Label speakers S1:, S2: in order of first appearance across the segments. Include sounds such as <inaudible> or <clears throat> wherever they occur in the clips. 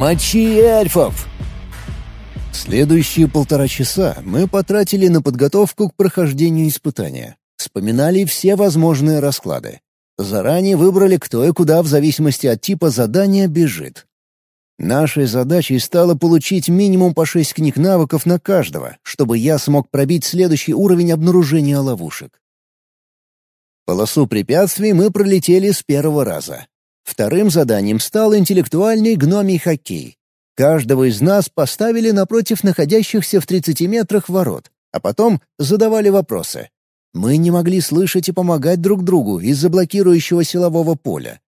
S1: Мочи эльфов!» Следующие полтора часа мы потратили на подготовку к прохождению испытания. Вспоминали все возможные расклады. Заранее выбрали, кто и куда в зависимости от типа задания бежит. Нашей задачей стало получить минимум по шесть книг навыков на каждого, чтобы я смог пробить следующий уровень обнаружения ловушек. Полосу препятствий мы пролетели с первого раза. Вторым заданием стал интеллектуальный гномий хоккей. Каждого из нас поставили напротив находящихся в 30 метрах ворот, а потом задавали вопросы. Мы не могли слышать и помогать друг другу из-за блокирующего силового поля.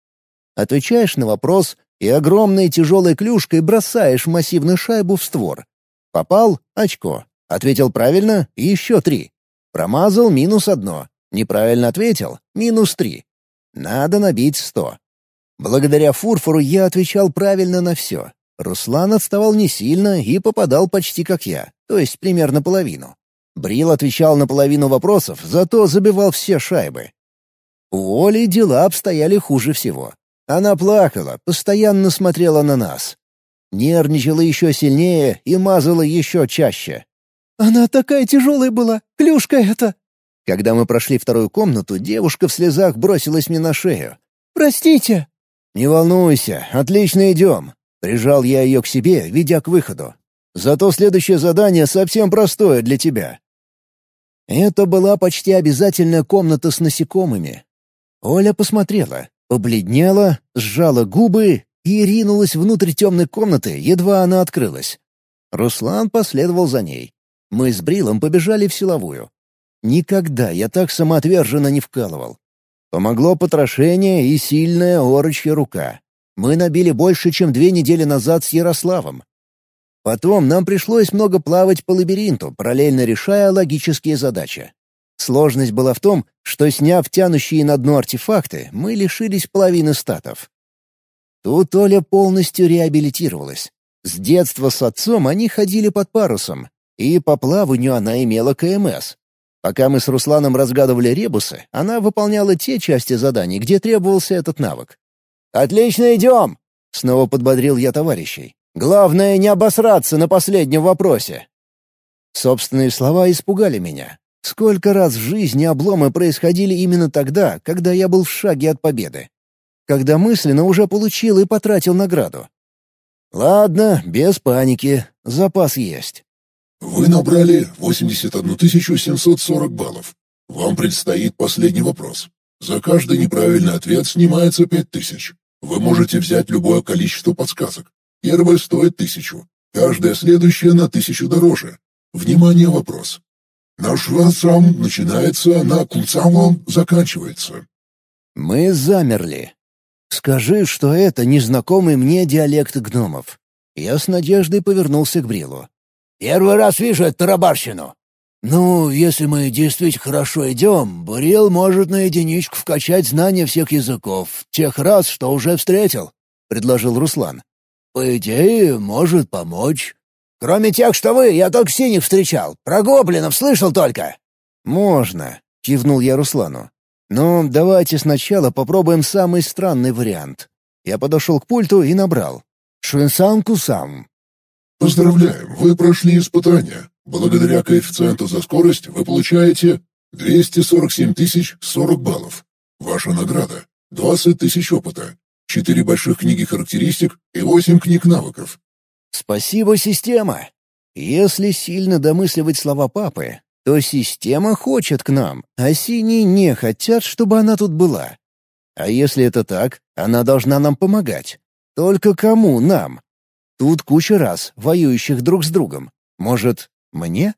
S1: Отвечаешь на вопрос и огромной тяжелой клюшкой бросаешь массивную шайбу в створ. Попал — очко. Ответил правильно — еще три. Промазал — минус одно. Неправильно ответил — минус три. Надо набить сто. Благодаря фурфору я отвечал правильно на все. Руслан отставал не сильно и попадал почти как я, то есть примерно половину. Брил отвечал на половину вопросов, зато забивал все шайбы. У Оли дела обстояли хуже всего. Она плакала, постоянно смотрела на нас. Нервничала еще сильнее и мазала еще чаще.
S2: «Она такая тяжелая была, клюшка эта!»
S1: Когда мы прошли вторую комнату, девушка в слезах бросилась мне на шею.
S2: «Простите!»
S1: «Не волнуйся, отлично идем!» Прижал я ее к себе, ведя к выходу. «Зато следующее задание совсем простое для тебя. Это была почти обязательная комната с насекомыми. Оля посмотрела, побледнела, сжала губы и ринулась внутрь темной комнаты, едва она открылась. Руслан последовал за ней. Мы с Брилом побежали в силовую. Никогда я так самоотверженно не вкалывал. Помогло потрошение и сильная орочья рука. Мы набили больше, чем две недели назад с Ярославом. Потом нам пришлось много плавать по лабиринту, параллельно решая логические задачи. Сложность была в том, что, сняв тянущие на дно артефакты, мы лишились половины статов. Тут Оля полностью реабилитировалась. С детства с отцом они ходили под парусом, и по плаванию она имела КМС. Пока мы с Русланом разгадывали ребусы, она выполняла те части заданий, где требовался этот навык. «Отлично идем!» — снова подбодрил я товарищей. Главное, не обосраться на последнем вопросе. Собственные слова испугали меня. Сколько раз в жизни обломы происходили именно тогда, когда я был в шаге от победы. Когда мысленно уже получил и потратил награду. Ладно, без паники, запас есть.
S3: Вы набрали 81 740 баллов. Вам предстоит последний вопрос. За каждый неправильный ответ снимается 5000. Вы можете взять любое количество подсказок. Первая стоит тысячу, каждая следующая на тысячу дороже. Внимание, вопрос. Наш сам начинается, на кунцамом заканчивается.
S1: Мы замерли. Скажи, что это незнакомый мне диалект гномов. Я с надеждой повернулся к Брилу. «Первый раз вижу эту тарабарщину». «Ну, если мы действительно хорошо идем, Брил может на единичку вкачать знания всех языков, тех раз, что уже встретил», — предложил Руслан. По идее, может помочь. Кроме тех, что вы, я только синих встречал. Про гоблинов слышал только. Можно, кивнул я Руслану. Но давайте сначала попробуем самый странный вариант. Я подошел к пульту и набрал. Швинсам-кусам.
S3: Поздравляем, вы прошли испытание. Благодаря коэффициенту за скорость вы получаете 247 тысяч 40 баллов. Ваша награда — 20 тысяч опыта четыре больших книги характеристик и восемь книг навыков.
S1: Спасибо, система. Если сильно домысливать слова папы, то система хочет к нам, а синие не хотят, чтобы она тут была. А если это так, она должна нам помогать. Только кому нам? Тут куча раз, воюющих друг с другом. Может, мне?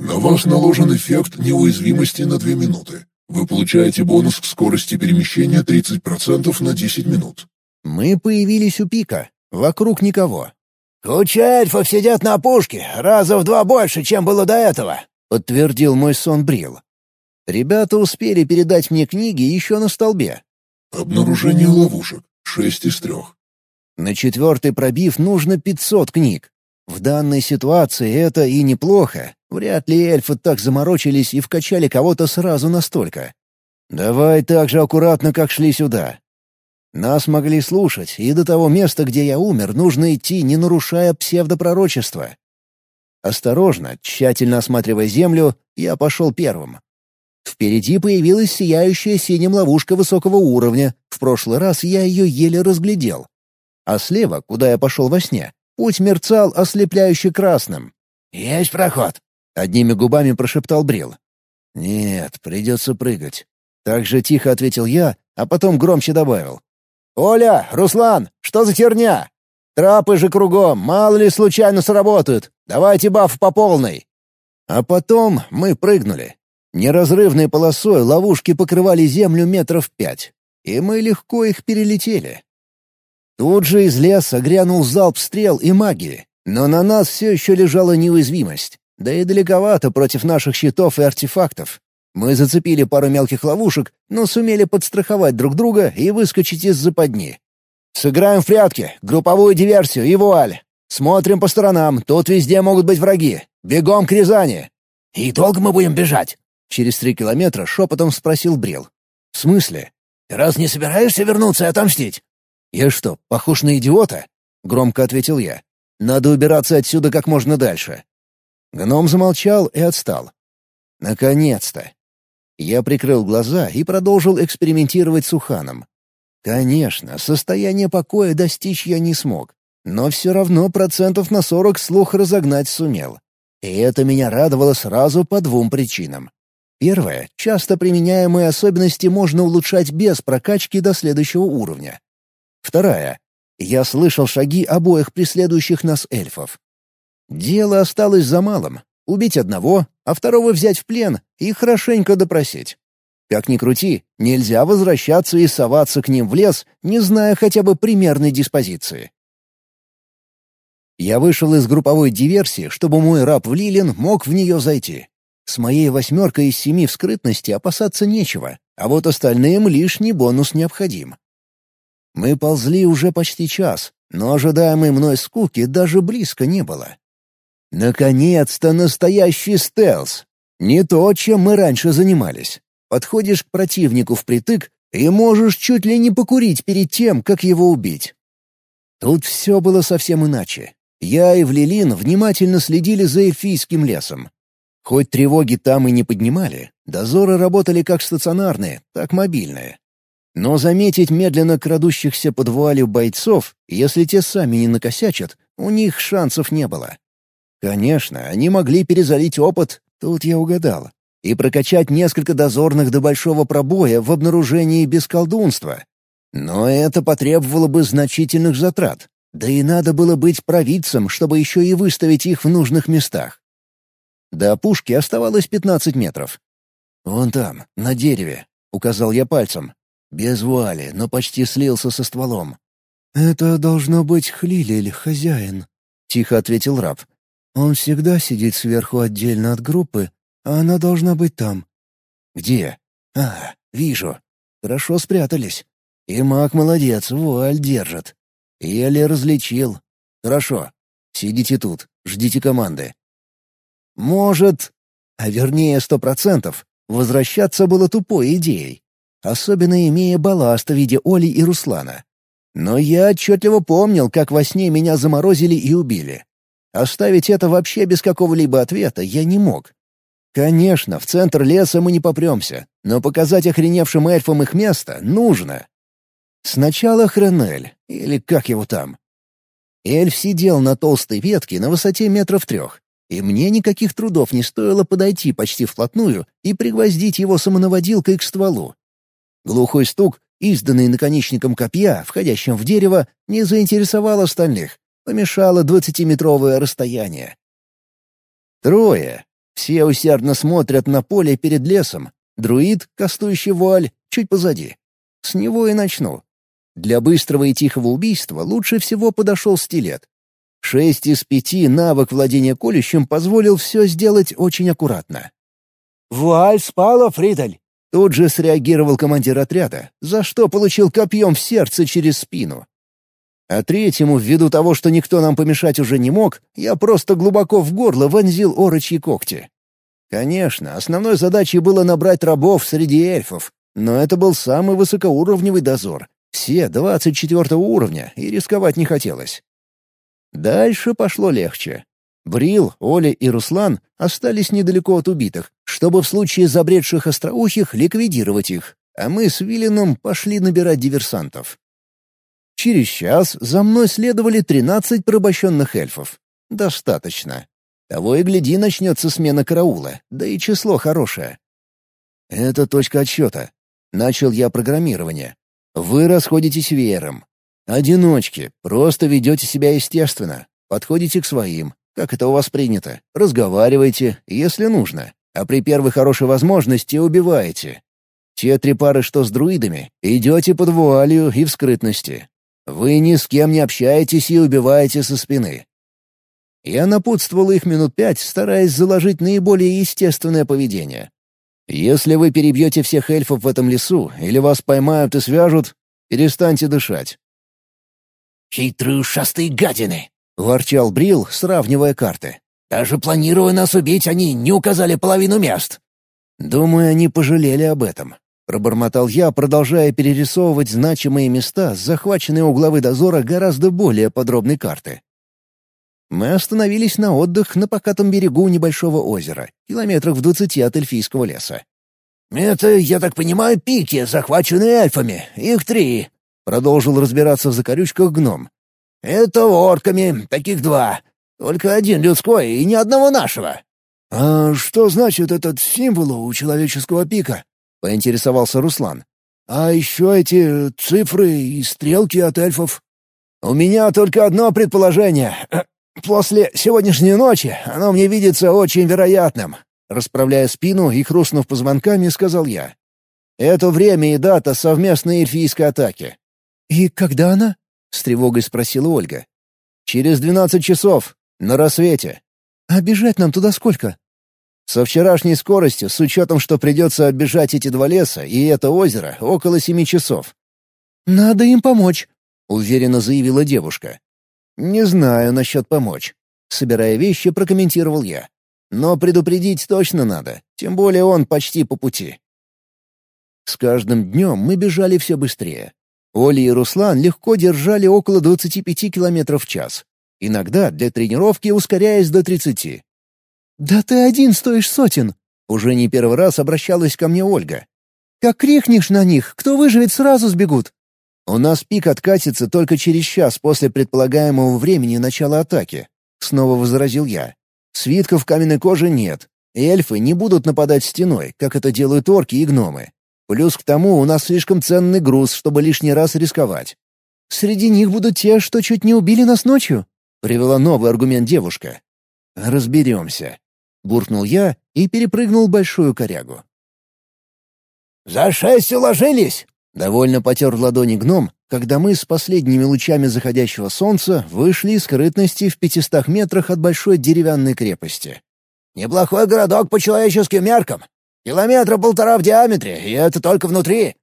S3: На вас наложен эффект неуязвимости на две минуты. Вы получаете бонус к скорости перемещения 30% на 10 минут.
S1: Мы появились у пика. Вокруг никого. «Куча эльфов сидят на опушке, раза в два больше, чем было до этого», — подтвердил мой сон Брил. Ребята успели передать мне книги еще на столбе.
S3: «Обнаружение ловушек. Шесть из трех».
S1: На четвертый пробив нужно пятьсот книг. В данной ситуации это и неплохо. Вряд ли эльфы так заморочились и вкачали кого-то сразу настолько. Давай так же аккуратно, как шли сюда. Нас могли слушать, и до того места, где я умер, нужно идти, не нарушая псевдопророчества. Осторожно, тщательно осматривая землю, я пошел первым. Впереди появилась сияющая синим ловушка высокого уровня. В прошлый раз я ее еле разглядел. А слева, куда я пошел во сне, путь мерцал ослепляюще красным. «Есть проход!» — одними губами прошептал Брил. «Нет, придется прыгать». Так же тихо ответил я, а потом громче добавил. «Оля, Руслан, что за херня? Трапы же кругом, мало ли случайно сработают. Давайте баф по полной». А потом мы прыгнули. Неразрывной полосой ловушки покрывали землю метров пять, и мы легко их перелетели. Тут же из леса грянул залп стрел и магии, но на нас все еще лежала неуязвимость, да и далековато против наших щитов и артефактов. Мы зацепили пару мелких ловушек, но сумели подстраховать друг друга и выскочить из западни. «Сыграем в прятки, групповую диверсию и вуаль. Смотрим по сторонам, тут везде могут быть враги. Бегом к Рязани!» «И долго мы будем бежать?» Через три километра шепотом спросил Брил. «В смысле? Раз не собираешься вернуться и отомстить?» «Я что, похож на идиота?» — громко ответил я. «Надо убираться отсюда как можно дальше». Гном замолчал и отстал. «Наконец-то! Я прикрыл глаза и продолжил экспериментировать с Уханом. Конечно, состояние покоя достичь я не смог, но все равно процентов на сорок слух разогнать сумел. И это меня радовало сразу по двум причинам. Первое — часто применяемые особенности можно улучшать без прокачки до следующего уровня. Вторая — я слышал шаги обоих преследующих нас эльфов. Дело осталось за малым Убить одного, а второго взять в плен и хорошенько допросить. Как ни крути, нельзя возвращаться и соваться к ним в лес, не зная хотя бы примерной диспозиции. Я вышел из групповой диверсии, чтобы мой раб Влилин мог в нее зайти. С моей восьмеркой из семи в скрытности опасаться нечего, а вот остальным лишний бонус необходим. Мы ползли уже почти час, но ожидаемой мной скуки даже близко не было. Наконец-то настоящий стелс. Не то, чем мы раньше занимались. Подходишь к противнику впритык и можешь чуть ли не покурить перед тем, как его убить. Тут все было совсем иначе. Я и Влилин внимательно следили за эльфийским лесом. Хоть тревоги там и не поднимали, дозоры работали как стационарные, так мобильные. Но заметить медленно крадущихся под вуалью бойцов, если те сами не накосячат, у них шансов не было. Конечно, они могли перезалить опыт, тут я угадал, и прокачать несколько дозорных до большого пробоя в обнаружении без колдунства. Но это потребовало бы значительных затрат, да и надо было быть провидцем, чтобы еще и выставить их в нужных местах. До опушки оставалось 15 метров. «Вон там, на дереве», — указал я пальцем. Без вуали, но почти слился со стволом.
S2: «Это должно быть Хлилель, хозяин», — тихо ответил раб. Он всегда сидит сверху отдельно от группы, а она должна быть там».
S1: «Где?» «А, вижу. Хорошо спрятались. И маг молодец, вуаль держит. Еле различил. Хорошо. Сидите тут, ждите команды». «Может...» А вернее, сто процентов. Возвращаться было тупой идеей. Особенно имея балласт в виде Оли и Руслана. Но я отчетливо помнил, как во сне меня заморозили и убили. Оставить это вообще без какого-либо ответа я не мог. Конечно, в центр леса мы не попремся, но показать охреневшим эльфам их место нужно. Сначала Хренель, или как его там. Эльф сидел на толстой ветке на высоте метров трех, и мне никаких трудов не стоило подойти почти вплотную и пригвоздить его самонаводилкой к стволу. Глухой стук, изданный наконечником копья, входящим в дерево, не заинтересовал остальных, Помешало двадцатиметровое расстояние. Трое. Все усердно смотрят на поле перед лесом. Друид, кастующий вуаль, чуть позади. С него и начну. Для быстрого и тихого убийства лучше всего подошел стилет. Шесть из пяти навык владения колющим позволил все сделать очень аккуратно.
S2: «Вуаль спала, Фридель!»
S1: Тут же среагировал командир отряда, за что получил копьем в сердце через спину. А третьему, ввиду того, что никто нам помешать уже не мог, я просто глубоко в горло вонзил орочьи когти. Конечно, основной задачей было набрать рабов среди эльфов, но это был самый высокоуровневый дозор. Все двадцать четвертого уровня, и рисковать не хотелось. Дальше пошло легче. Брил, Оля и Руслан остались недалеко от убитых, чтобы в случае забредших остроухих ликвидировать их, а мы с Виллином пошли набирать диверсантов. Через час за мной следовали тринадцать порабощенных эльфов. Достаточно. Того и гляди, начнется смена караула, да и число хорошее. Это точка отсчета. Начал я программирование. Вы расходитесь веером. Одиночки, просто ведете себя естественно. Подходите к своим, как это у вас принято. Разговаривайте, если нужно. А при первой хорошей возможности убиваете. Те три пары, что с друидами, идете под вуалью и в скрытности. Вы ни с кем не общаетесь и убиваете со спины. Я напутствовал их минут пять, стараясь заложить наиболее естественное поведение. Если вы перебьете всех эльфов в этом лесу или вас поймают и свяжут, перестаньте дышать.
S4: «Хитрые ушастые гадины!»
S1: — ворчал Брил, сравнивая карты.
S4: «Даже планируя нас убить, они не указали половину мест».
S1: «Думаю, они пожалели об этом. Пробормотал я, продолжая перерисовывать значимые места, захваченные у главы дозора гораздо более подробной карты. Мы остановились на отдых на покатом берегу небольшого озера, километрах в двадцати от эльфийского леса.
S4: «Это, я так понимаю, пики, захваченные эльфами. Их три», — продолжил разбираться в закорючках гном. «Это орками, таких два. Только один людской и ни одного нашего».
S2: «А что значит этот символ у человеческого пика?» — поинтересовался Руслан. «А еще эти цифры и стрелки от эльфов?»
S1: «У меня только одно предположение. <clears throat> После сегодняшней ночи оно мне видится очень вероятным», — расправляя спину и хрустнув позвонками, сказал я. «Это время и дата совместной эльфийской атаки».
S2: «И когда она?»
S1: — с тревогой спросила Ольга. «Через двенадцать часов, на рассвете».
S2: «А бежать нам туда сколько?»
S1: Со вчерашней скоростью, с учетом, что придется оббежать эти два леса и это озеро, около семи часов.
S2: «Надо им помочь», —
S1: уверенно заявила девушка. «Не знаю насчет помочь», — собирая вещи, прокомментировал я. «Но предупредить точно надо, тем более он почти по пути». С каждым днем мы бежали все быстрее. Оля и Руслан легко держали около 25 км в час. Иногда для тренировки ускоряясь до 30.
S2: «Да ты один стоишь сотен!»
S1: Уже не первый раз обращалась ко мне Ольга.
S2: «Как крикнешь на них, кто выживет, сразу сбегут!»
S1: «У нас пик откатится только через час после предполагаемого времени начала атаки», — снова возразил я. «Свитков каменной кожи нет, и эльфы не будут нападать стеной, как это делают орки и гномы. Плюс к тому у нас слишком ценный груз, чтобы лишний раз рисковать».
S2: «Среди них будут те, что чуть не убили нас ночью», —
S1: привела новый аргумент девушка. «Разберемся», буркнул я и перепрыгнул большую корягу.
S4: «За шесть уложились!»
S1: — довольно потер ладони гном, когда мы с последними лучами заходящего солнца вышли из скрытности в пятистах метрах от большой деревянной крепости.
S4: «Неплохой городок по человеческим меркам. Километра полтора в диаметре, и это только внутри».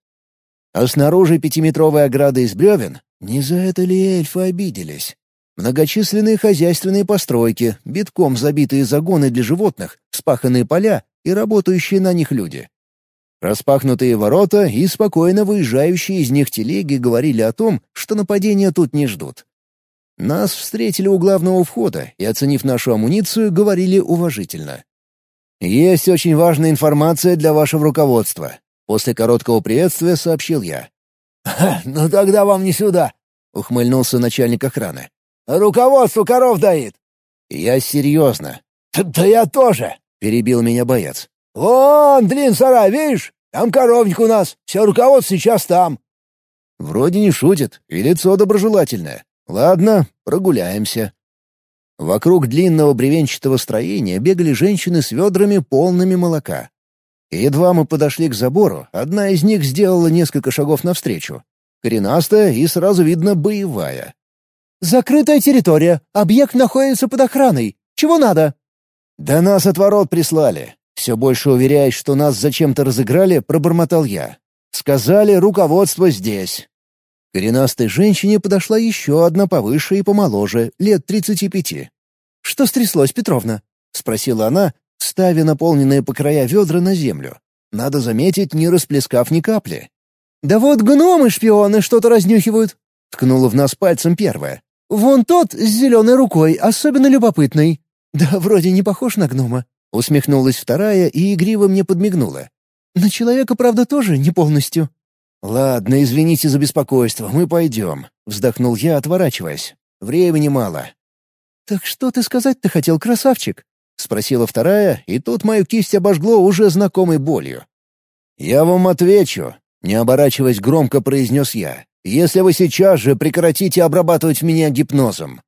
S1: А снаружи пятиметровая ограда из бревен. Не за это ли эльфы обиделись? Многочисленные хозяйственные постройки, битком забитые загоны для животных, спаханные поля и работающие на них люди. Распахнутые ворота и спокойно выезжающие из них телеги говорили о том, что нападения тут не ждут. Нас встретили у главного входа и, оценив нашу амуницию, говорили уважительно. «Есть очень важная информация для вашего руководства», — после короткого приветствия сообщил я.
S4: «Ну тогда вам не сюда», — ухмыльнулся начальник охраны. Руководство коров доит».
S1: «Я серьезно».
S4: «Да я тоже», —
S1: перебил меня боец.
S4: «Вон, длин сарай, видишь? Там коровник у нас. Все руководство сейчас там».
S1: Вроде не шутит, и лицо доброжелательное. Ладно, прогуляемся. Вокруг длинного бревенчатого строения бегали женщины с ведрами, полными молока. Едва мы подошли к забору, одна из них сделала несколько шагов навстречу. Коренастая и сразу видно боевая.
S2: «Закрытая территория. Объект находится под охраной. Чего надо?»
S1: «Да нас от ворот прислали. Все больше уверяясь, что нас зачем-то разыграли, пробормотал я. Сказали, руководство здесь». К коренастой женщине подошла еще одна повыше и помоложе, лет тридцати пяти.
S2: «Что стряслось, Петровна?»
S1: — спросила она, ставя наполненные по края ведра на землю. Надо заметить, не расплескав ни капли.
S2: «Да вот гномы-шпионы что-то разнюхивают», — ткнула в нас пальцем первая. «Вон тот с зеленой рукой, особенно любопытный». «Да вроде не похож на гнома», — усмехнулась вторая и игриво мне подмигнула. «На человека, правда, тоже не полностью».
S1: «Ладно, извините за беспокойство, мы пойдем», — вздохнул я, отворачиваясь. «Времени мало».
S2: «Так что ты сказать-то хотел, красавчик?»
S1: — спросила вторая, и тут мою кисть обожгло уже знакомой болью. «Я вам отвечу», — не оборачиваясь громко произнес я, «если вы сейчас же прекратите обрабатывать меня гипнозом».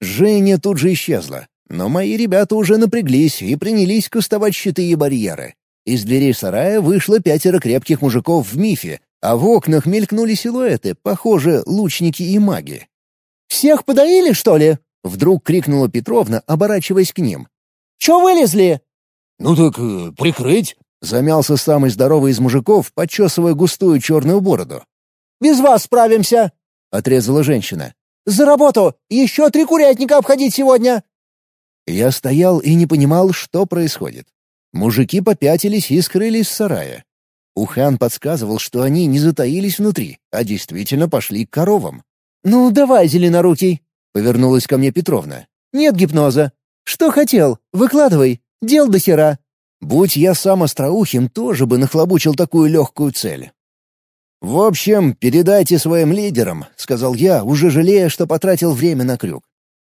S1: Женя тут же исчезла, но мои ребята уже напряглись и принялись кустовать щиты и барьеры. Из дверей сарая вышло пятеро крепких мужиков в мифе, а в окнах мелькнули силуэты, похоже, лучники и маги.
S2: «Всех подоили, что ли?»
S1: — вдруг крикнула Петровна, оборачиваясь к ним.
S2: «Чё вылезли?»
S4: «Ну так э, прикрыть», —
S1: замялся самый здоровый из мужиков, подчесывая густую черную бороду.
S2: «Без вас справимся», —
S1: отрезала женщина.
S2: «За работу! Еще три курятника обходить сегодня!»
S1: Я стоял и не понимал, что происходит. Мужики попятились и скрылись в сарае. Ухан подсказывал, что они не затаились внутри, а действительно пошли к коровам.
S2: «Ну, давай, зеленорукий!»
S1: — повернулась ко мне Петровна.
S2: «Нет гипноза. Что хотел? Выкладывай. Дел до хера».
S1: Будь я сам остроухим, тоже бы нахлобучил такую легкую цель. «В общем, передайте своим лидерам», — сказал я, уже жалея, что потратил время на крюк.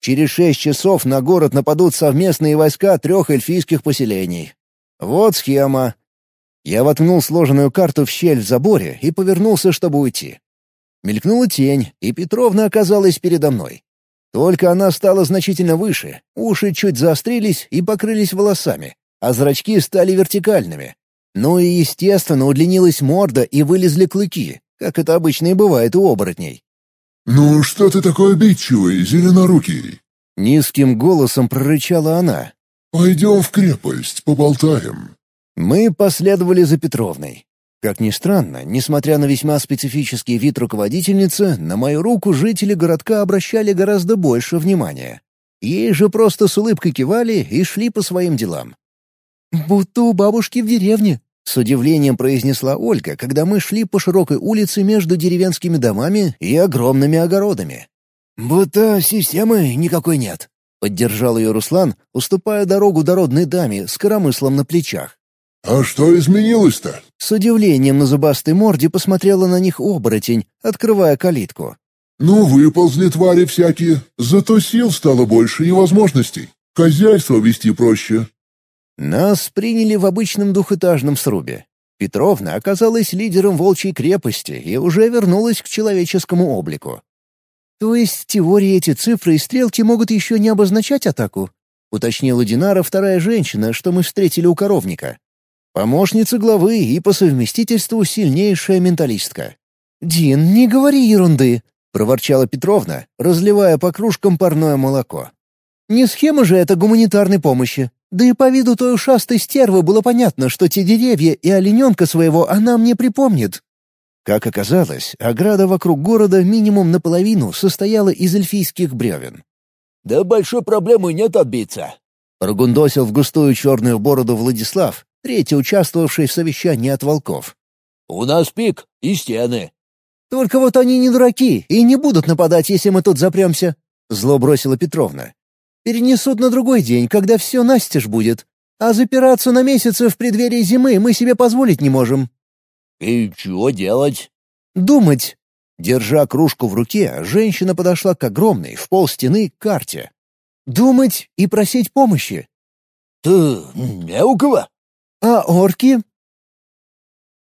S1: «Через шесть часов на город нападут совместные войска трех эльфийских поселений. Вот схема». Я воткнул сложенную карту в щель в заборе и повернулся, чтобы уйти. Мелькнула тень, и Петровна оказалась передо мной. Только она стала значительно выше, уши чуть заострились и покрылись волосами, а зрачки стали вертикальными. Ну и, естественно, удлинилась морда и вылезли клыки, как это обычно и бывает у оборотней.
S3: «Ну что ты такой обидчивый, зеленорукий?»
S1: Низким голосом прорычала она.
S3: «Пойдем в крепость, поболтаем».
S1: Мы последовали за Петровной. Как ни странно, несмотря на весьма специфический вид руководительницы, на мою руку жители городка обращали гораздо больше внимания. Ей же просто с улыбкой кивали и шли по своим делам.
S2: «Будто у бабушки в деревне», —
S1: с удивлением произнесла Ольга, когда мы шли по широкой улице между деревенскими домами и огромными огородами.
S4: «Будто системы никакой нет», —
S1: поддержал ее Руслан, уступая дорогу дородной даме с коромыслом на плечах.
S3: «А что изменилось-то?»
S1: С удивлением на зубастой морде посмотрела на них оборотень, открывая калитку.
S3: «Ну, выползли твари всякие, зато сил стало больше и возможностей. Хозяйство вести проще».
S1: Нас приняли в обычном двухэтажном срубе. Петровна оказалась лидером волчьей крепости и уже вернулась к человеческому облику.
S2: «То есть в теории эти цифры и стрелки могут еще не обозначать атаку?»
S1: — уточнила Динара вторая женщина, что мы встретили у коровника. Помощница главы и по совместительству сильнейшая менталистка.
S2: «Дин, не говори ерунды», —
S1: проворчала Петровна, разливая по кружкам парное молоко.
S2: «Не схема же это гуманитарной помощи. Да и по виду той ушастой стервы было понятно, что те деревья и олененка своего она мне припомнит».
S1: Как оказалось, ограда вокруг города минимум наполовину состояла из эльфийских бревен.
S4: «Да большой проблемы нет отбиться», —
S1: прогундосил в густую черную бороду Владислав, третий участвовавший в совещании от волков.
S4: «У нас пик и стены».
S2: «Только вот они не дураки и не будут нападать, если мы тут запремся», — зло бросила Петровна. «Перенесут на другой день, когда все настежь будет. А запираться на месяцы в преддверии зимы мы себе позволить не можем».
S4: «И чего делать?»
S2: «Думать».
S1: Держа кружку в руке, женщина подошла к огромной, в пол стены, карте.
S2: «Думать и просить помощи».
S4: «Ты не у кого?»
S2: «А орки?»